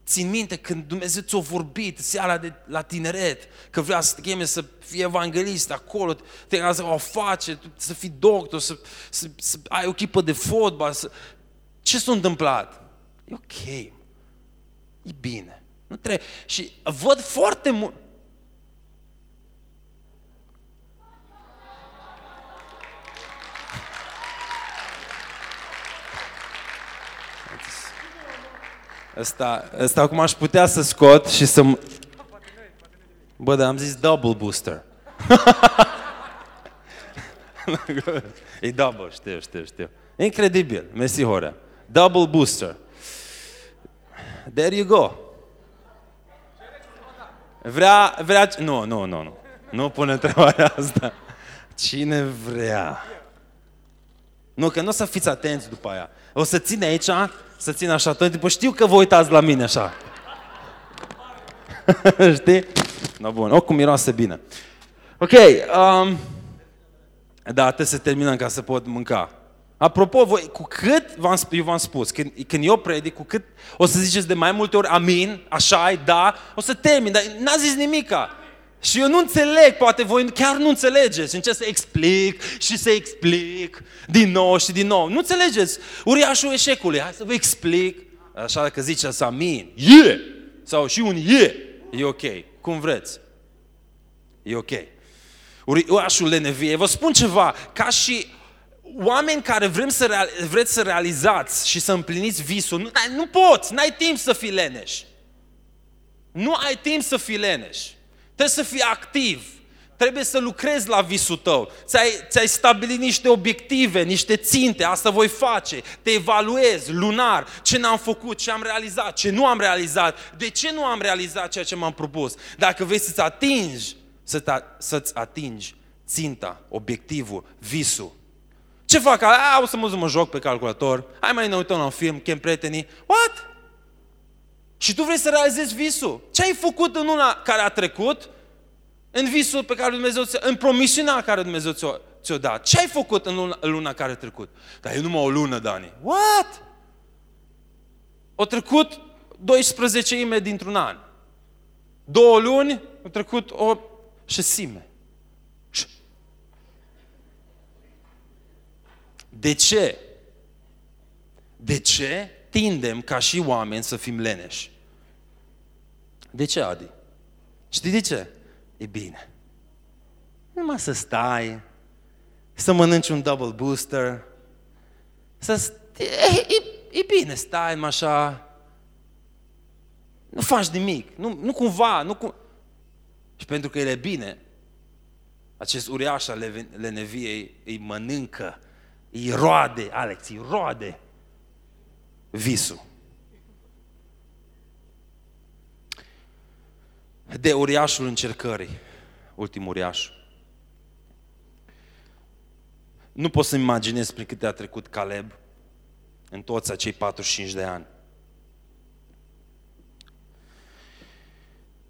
țin minte când Dumnezeu ți-a vorbit seara de, la tineret, că vrea să te cheme să fii evanghelist acolo, te să o face, să fii doctor, să, să, să ai o chipă de fotbal. Să... Ce s-a întâmplat? E ok. E bine. Nu trebuie. Și văd foarte mult, Asta, asta acum aș putea să scot și să... Bă, dar am zis double booster. e double, știu, știu, știu. Incredibil, mersi Horea. Double booster. There you go. Vrea, vrea... Nu, nu, nu, nu. Nu pune întrebarea asta. Cine vrea? Nu, că nu o să fiți atenți după aia. O să ține aici, să țin așa tot timpul. Știu că vă uitați la mine așa. Știi? No, bun, oricum miroase bine. Ok, um, da, trebuie să terminăm ca să pot mânca. Apropo, voi, cu cât, v-am, eu v-am spus, când, când eu predic, cu cât o să ziceți de mai multe ori amin, așa e, da, o să termin, dar n-a zis nimica. Și eu nu înțeleg, poate voi chiar nu înțelegeți. Încerc să explic și să explic din nou și din nou. Nu înțelegeți uriașul eșecului. Hai să vă explic. Așa că ziceți amin. Yeah! Sau și un yeah. E ok. Cum vreți. E ok. Uriașul lenevie. Vă spun ceva. Ca și oameni care vrem să real, vreți să realizați și să împliniți visul, nu, nu poți, n-ai timp să fii leneș. Nu ai timp să fii leneș. Trebuie să fii activ. Trebuie să lucrezi la visul tău. Ți-ai, ți-ai stabilit niște obiective, niște ținte, asta voi face. Te evaluezi lunar, ce n-am făcut, ce am realizat, ce nu am realizat, de ce nu am realizat ceea ce m-am propus. Dacă vrei să-ți atingi, să să-ți atingi ținta, obiectivul, visul. Ce fac? A, o să mă, mă joc pe calculator, hai mai ne uităm la un film, chem prietenii. What? Și tu vrei să realizezi visul. Ce ai făcut în luna care a trecut? În visul pe care Dumnezeu ți în promisiunea care Dumnezeu ți-o, ți dat. Ce ai făcut în luna, în luna care a trecut? Dar e numai o lună, Dani. What? O trecut 12 ime dintr-un an. Două luni, au trecut o șesime. De ce? De ce tindem ca și oameni să fim leneși. De ce, Adi? Știi de ce? E bine. Numai să stai, să mănânci un double booster, să e, e, e bine, stai mai așa, nu faci nimic, nu, nu cumva, nu cum... Și pentru că el e bine, acest uriaș al leneviei îi mănâncă, îi roade, Alex, îi roade visul. De uriașul încercării, ultimul uriaș. Nu pot să-mi imaginez prin câte a trecut Caleb în toți acei 45 de ani.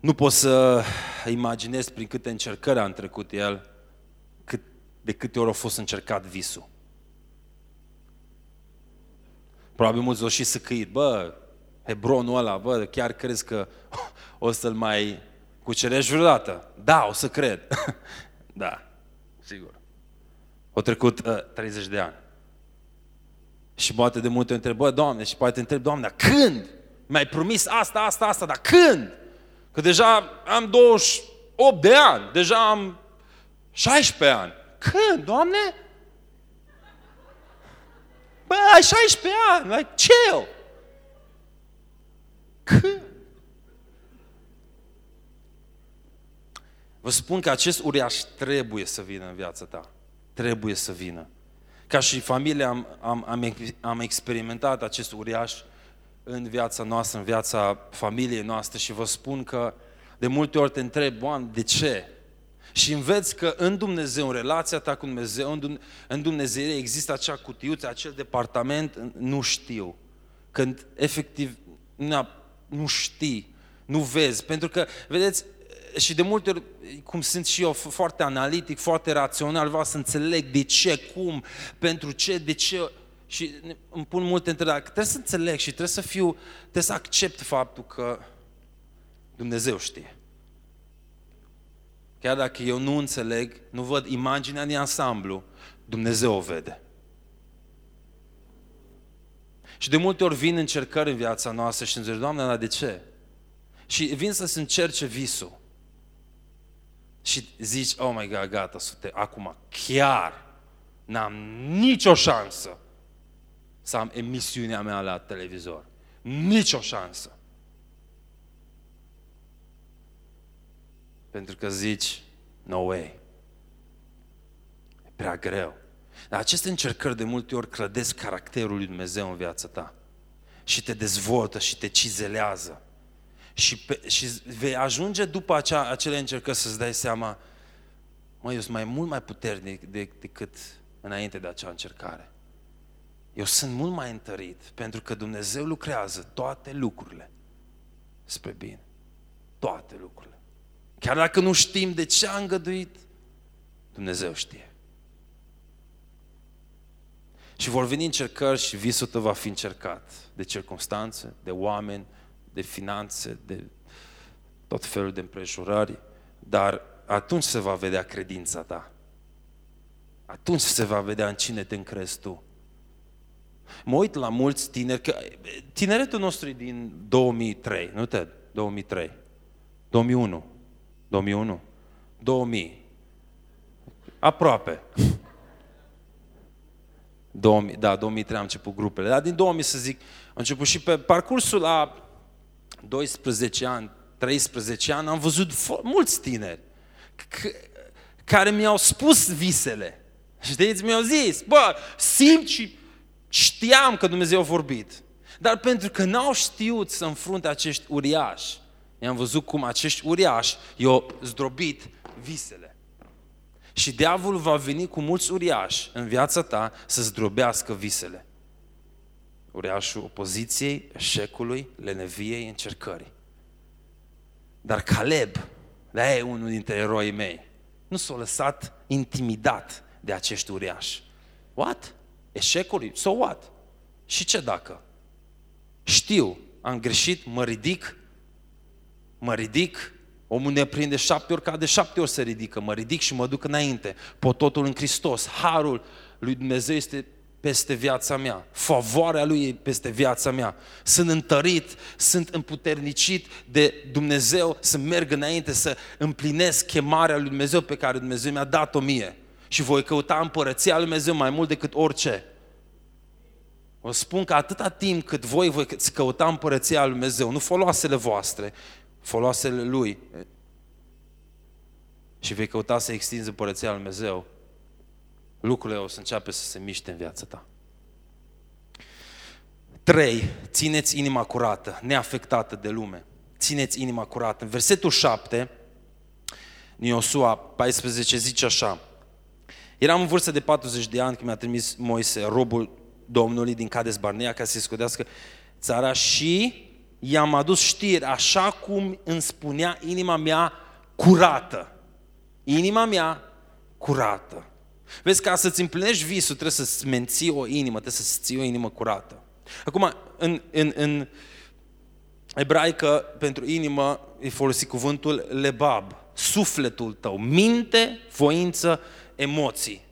Nu pot să imaginez prin câte încercări a trecut el, cât, de câte ori a fost încercat visul. Probabil mulți o și să căit, bă, Hebronul ăla, bă, chiar crezi că o să-l mai cucerești vreodată? Da, o să cred. da, sigur. Au trecut uh, 30 de ani. Și poate de multe întreb, bă, Doamne, și poate întreb, Doamne, când? Mi-ai promis asta, asta, asta, dar când? Că deja am 28 de ani, deja am 16 ani. Când, Doamne? Bă, ai 16 ani, like, chill. Când? Vă spun că acest uriaș trebuie să vină în viața ta. Trebuie să vină. Ca și familie am, am, am, am experimentat acest uriaș în viața noastră, în viața familiei noastre și vă spun că de multe ori te întreb, Doamne, de ce? Și înveți că în Dumnezeu, în relația ta cu Dumnezeu, în Dumnezeu există acea cutiuță, acel departament, nu știu. Când efectiv nu știi, nu vezi. Pentru că, vedeți, și de multe ori, cum sunt și eu foarte analitic, foarte rațional, vreau să înțeleg de ce, cum, pentru ce, de ce, și îmi pun multe întrebări. Trebuie să înțeleg și trebuie să fiu, trebuie să accept faptul că Dumnezeu știe. Chiar dacă eu nu înțeleg, nu văd imaginea din ansamblu, Dumnezeu o vede. Și de multe ori vin încercări în viața noastră și îmi zic, Doamne, dar de ce? Și vin să-ți încerce visul. Și zici, oh my God, gata, sute, acum chiar n-am nicio șansă să am emisiunea mea la televizor. Nicio șansă. Pentru că zici, no way. E prea greu. Dar aceste încercări de multe ori clădesc caracterul lui Dumnezeu în viața ta. Și te dezvoltă și te cizelează. Și, pe, și vei ajunge după acea, acele încercări să-ți dai seama, mă, eu sunt mai mult mai puternic de, decât înainte de acea încercare. Eu sunt mult mai întărit pentru că Dumnezeu lucrează toate lucrurile spre bine. Toate lucrurile. Chiar dacă nu știm de ce a îngăduit, Dumnezeu știe. Și vor veni încercări și visul tău va fi încercat de circunstanțe, de oameni, de finanțe, de tot felul de împrejurări, dar atunci se va vedea credința ta. Atunci se va vedea în cine te încrezi tu. Mă uit la mulți tineri, că tineretul nostru e din 2003, nu te? 2003, 2001, 2001, 2000, aproape. 2000, da, 2003 am început grupele, dar din 2000 să zic, am început și pe parcursul la 12 ani, 13 ani, am văzut mulți tineri care mi-au spus visele. Știți, mi-au zis, bă, simt și știam că Dumnezeu a vorbit. Dar pentru că n-au știut să înfrunte acești uriași, i-am văzut cum acești uriași i-au zdrobit visele. Și diavolul va veni cu mulți uriași în viața ta să zdrobească visele. Uriașul opoziției, eșecului, leneviei, încercării. Dar Caleb, de e unul dintre eroii mei, nu s-a lăsat intimidat de acești uriași. What? Eșecului? So what? Și ce dacă? Știu, am greșit, mă ridic, mă ridic, omul ne prinde șapte ori, cade șapte ori se ridică, mă ridic și mă duc înainte. Pototul în Hristos, harul lui Dumnezeu este peste viața mea, favoarea Lui e peste viața mea. Sunt întărit, sunt împuternicit de Dumnezeu să merg înainte, să împlinesc chemarea lui Dumnezeu pe care Dumnezeu mi-a dat-o mie. Și voi căuta împărăția lui Dumnezeu mai mult decât orice. O spun că atâta timp cât voi voi căuta împărăția lui Dumnezeu, nu foloasele voastre, foloasele Lui, și vei căuta să extinzi împărăția lui Dumnezeu, lucrurile o să înceapă să se miște în viața ta. 3. Țineți inima curată, neafectată de lume. Țineți inima curată. În versetul 7, din Iosua 14, zice așa. Eram în vârstă de 40 de ani când mi-a trimis Moise, robul Domnului din Cades Barnea, ca să-i scodească țara și i-am adus știri așa cum îmi spunea inima mea curată. Inima mea curată. Vezi, ca să-ți împlinești visul, trebuie să-ți menții o inimă, trebuie să-ți ții o inimă curată. Acum, în, în, în ebraică, pentru inimă, e folosit cuvântul lebab, sufletul tău, minte, voință, emoții.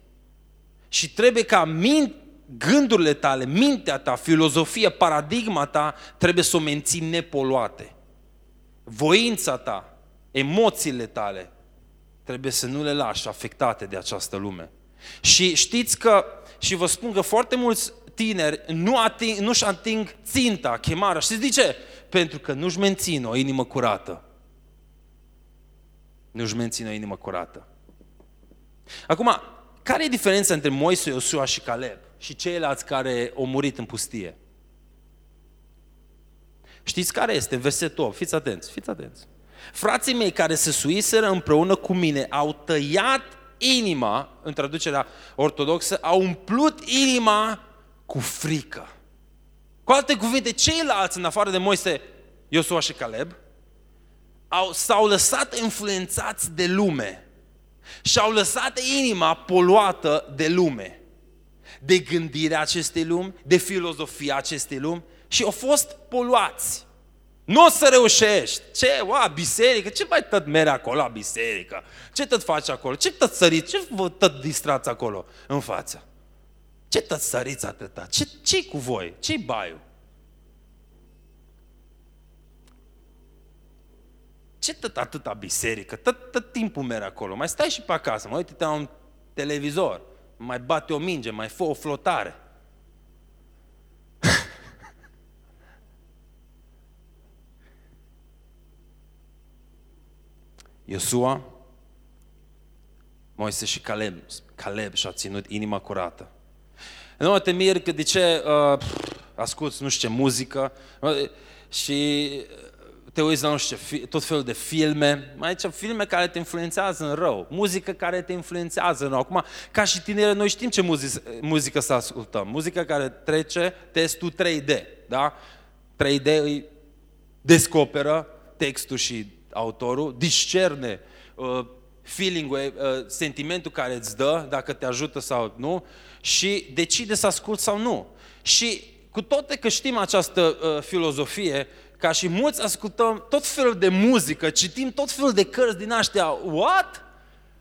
Și trebuie ca mint, gândurile tale, mintea ta, filozofia, paradigma ta, trebuie să o menții nepoluate. Voința ta, emoțiile tale, trebuie să nu le lași afectate de această lume. Și știți că, și vă spun că foarte mulți tineri nu ating, nu-și ating ținta, chemarea. Știți de ce? Pentru că nu-și mențin o inimă curată. Nu-și mențin o inimă curată. Acum, care e diferența între Moise, Iosua și Caleb și ceilalți care au murit în pustie? Știți care este? Versetul 8. Fiți atenți, fiți atenți. Frații mei care se suiseră împreună cu mine au tăiat inima, în traducerea ortodoxă, au umplut inima cu frică. Cu alte cuvinte, ceilalți, în afară de Moise, Iosua și Caleb, au, s-au lăsat influențați de lume și au lăsat inima poluată de lume, de gândirea acestei lumi, de filozofia acestei lumi și au fost poluați. Nu o să reușești. Ce? Ua, biserică? Ce mai tot mere acolo la biserică? Ce tot faci acolo? Ce tot săriți? Ce vă tot distrați acolo în față? Ce tot săriți atâta? Ce, ce cu voi? Ce-i baiul? Ce tot atâta biserică? Tot, tot timpul mere acolo. Mai stai și pe acasă, mai uite-te la un televizor, mai bate o minge, mai fă o flotare. Iosua, Moise și Caleb, Caleb și-a ținut inima curată. Nu te miri că de ce uh, asculți nu știu ce muzică uh, și te uiți la nu știu ce, tot felul de filme, mai aici filme care te influențează în rău, muzică care te influențează în rău. Acum, ca și tinere, noi știm ce muzică, muzică să ascultăm. Muzică care trece testul 3D, da? 3D îi descoperă textul și autorul, discerne uh, feeling-ul, uh, sentimentul care îți dă, dacă te ajută sau nu, și decide să asculți sau nu. Și cu toate că știm această uh, filozofie, ca și mulți ascultăm tot felul de muzică, citim tot felul de cărți din aștia, what?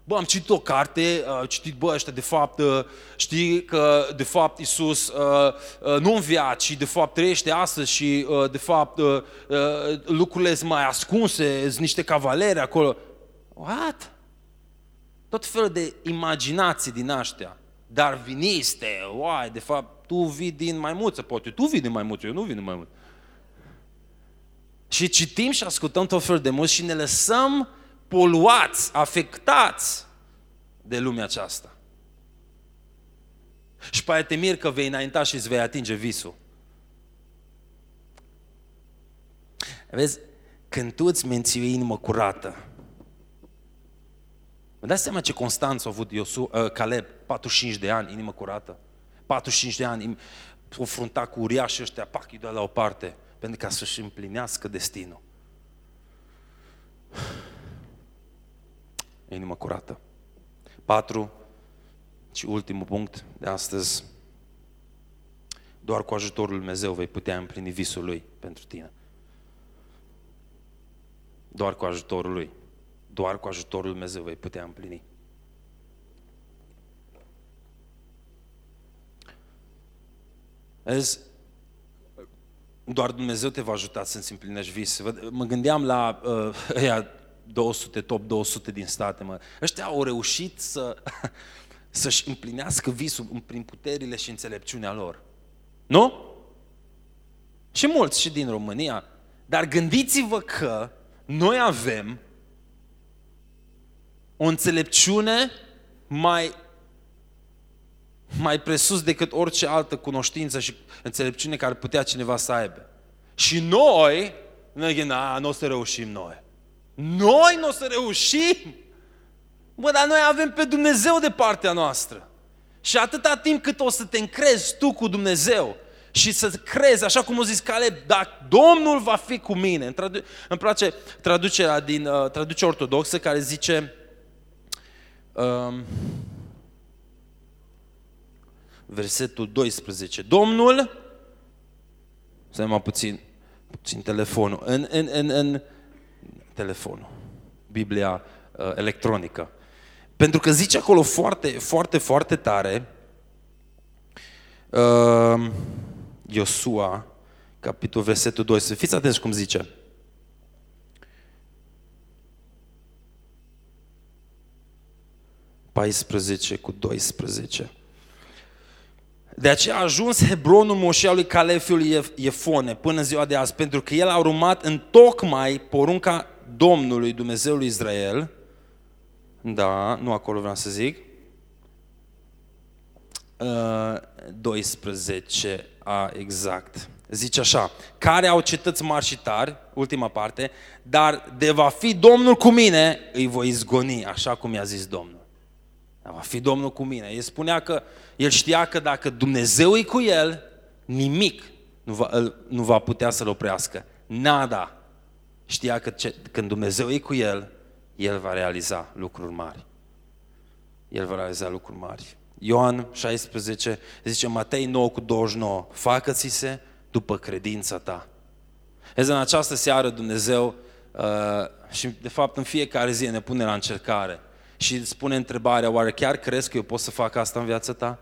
Bă, am citit o carte, am citit, bă, ăștia de fapt, uh, știi că de fapt Iisus uh, uh, nu învia, ci de fapt trăiește astăzi și de fapt lucrurile sunt mai ascunse, sunt niște cavaleri acolo. What? Tot felul de imaginații din aștia, darviniste, uai, de fapt tu vii din maimuță, poate tu vii din maimuță, eu nu vin din maimuță. Și citim și ascultăm tot felul de muzică și ne lăsăm poluați, afectați de lumea aceasta. Și pe te mir că vei înainta și îți vei atinge visul. Vezi, când tu îți menții inimă curată, Vă dați seama ce Constanță a avut Iosu, uh, Caleb, 45 de ani, inimă curată. 45 de ani, o frunta cu uriașii ăștia, pac, îi la o parte, pentru ca să-și împlinească destinul. Inimă curată. Patru, și ultimul punct de astăzi, doar cu ajutorul Lui Dumnezeu vei putea împlini visul Lui pentru tine. Doar cu ajutorul Lui. Doar cu ajutorul Lui Dumnezeu vei putea împlini. Vezi, doar Dumnezeu te va ajuta să-ți împlinești vise. Mă gândeam la uh, ăia 200, top 200 din state. Mă. Ăștia au reușit să, să-și împlinească visul prin puterile și înțelepciunea lor. Nu? Și mulți și din România. Dar gândiți-vă că noi avem o înțelepciune mai, mai presus decât orice altă cunoștință și înțelepciune care putea cineva să aibă. Și noi, ne gândim, nu o să reușim noi. Noi nu o să reușim. Bă, dar noi avem pe Dumnezeu de partea noastră. Și atâta timp cât o să te încrezi tu cu Dumnezeu și să crezi, așa cum a zis Caleb, dacă Domnul va fi cu mine. Îmi, tradu- îmi place traducerea din uh, traducerea ortodoxă care zice um, versetul 12. Domnul, să mai puțin, puțin telefonul, în, în, în, în telefonul, Biblia uh, electronică. Pentru că zice acolo foarte, foarte, foarte tare, uh, Iosua, capitolul versetul 2, să fiți atenți cum zice. Paisprezece cu 12. De aceea a ajuns Hebronul moșea lui Caleb fiul Iefone până în ziua de azi, pentru că el a urmat în tocmai porunca Domnului Dumnezeului Israel, da, nu acolo vreau să zic, 12 uh, a exact. Zice așa, care au cetăți mari și tari, ultima parte, dar de va fi Domnul cu mine, îi voi izgoni, așa cum i-a zis Domnul. Va fi Domnul cu mine. El spunea că, el știa că dacă Dumnezeu e cu el, nimic nu va, nu va putea să-l oprească. Nada. Știa că ce, când Dumnezeu e cu el, el va realiza lucruri mari. El va realiza lucruri mari. Ioan 16, zice Matei 9 cu 29, facă-ți se după credința ta. Ezi, în această seară Dumnezeu uh, și de fapt în fiecare zi ne pune la încercare și spune întrebarea, oare chiar crezi că eu pot să fac asta în viața ta?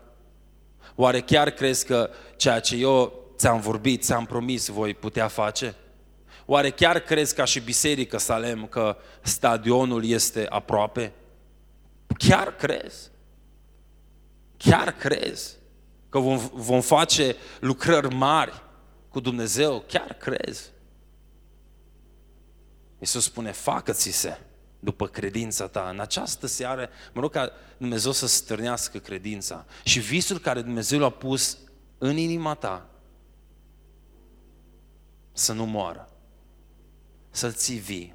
Oare chiar crezi că ceea ce eu ți-am vorbit, ți-am promis, voi putea face? Oare chiar crezi ca și biserică Salem că stadionul este aproape? Chiar crezi? Chiar crezi că vom, vom face lucrări mari cu Dumnezeu? Chiar crezi? Iisus spune, facă-ți se după credința ta. În această seară, mă rog ca Dumnezeu să stârnească credința. Și visul care Dumnezeu l-a pus în inima ta, să nu moară, să-l ții vii.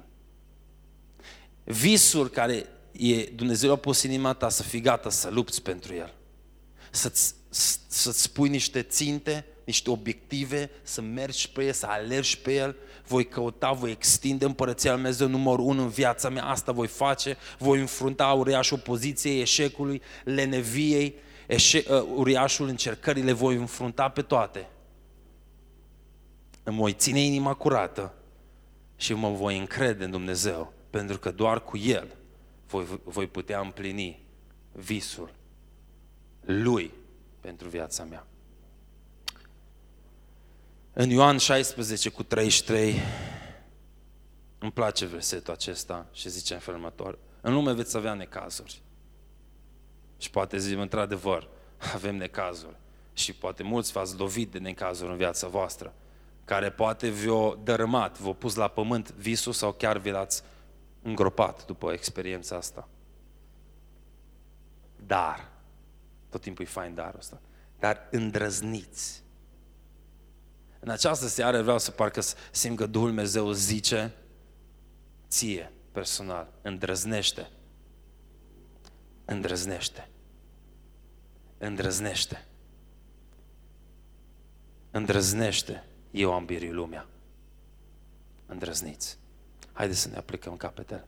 Visul care e, Dumnezeu l-a pus în inima ta să fii gata să lupți pentru el. Să-ți, să-ți spui niște ținte, niște obiective, să mergi pe el, să alergi pe el, voi căuta, voi extinde împărăția Lui Dumnezeu numărul unu în viața mea, asta voi face, voi înfrunta uriașul opoziției, eșecului, leneviei, eșe, uh, uriașul încercările, voi înfrunta pe toate. Îmi voi ține inima curată și mă voi încrede în Dumnezeu, pentru că doar cu El voi, voi putea împlini visul Lui pentru viața mea. În Ioan 16 cu 33, îmi place versetul acesta și zice în felul următor. În lume veți avea necazuri. Și poate zicem, într-adevăr, avem necazuri. Și poate mulți v-ați lovit de necazuri în viața voastră, care poate vi-o dărâmat, v-o pus la pământ visul sau chiar vi l-ați îngropat după experiența asta. Dar, tot timpul e fain darul ăsta, dar îndrăzniți în această seară vreau să parcă simt că Duhul Dumnezeu zice ție, personal, îndrăznește. Îndrăznește. Îndrăznește. Îndrăznește. Eu am birii lumea. Îndrăzniți. Haideți să ne aplicăm capetele.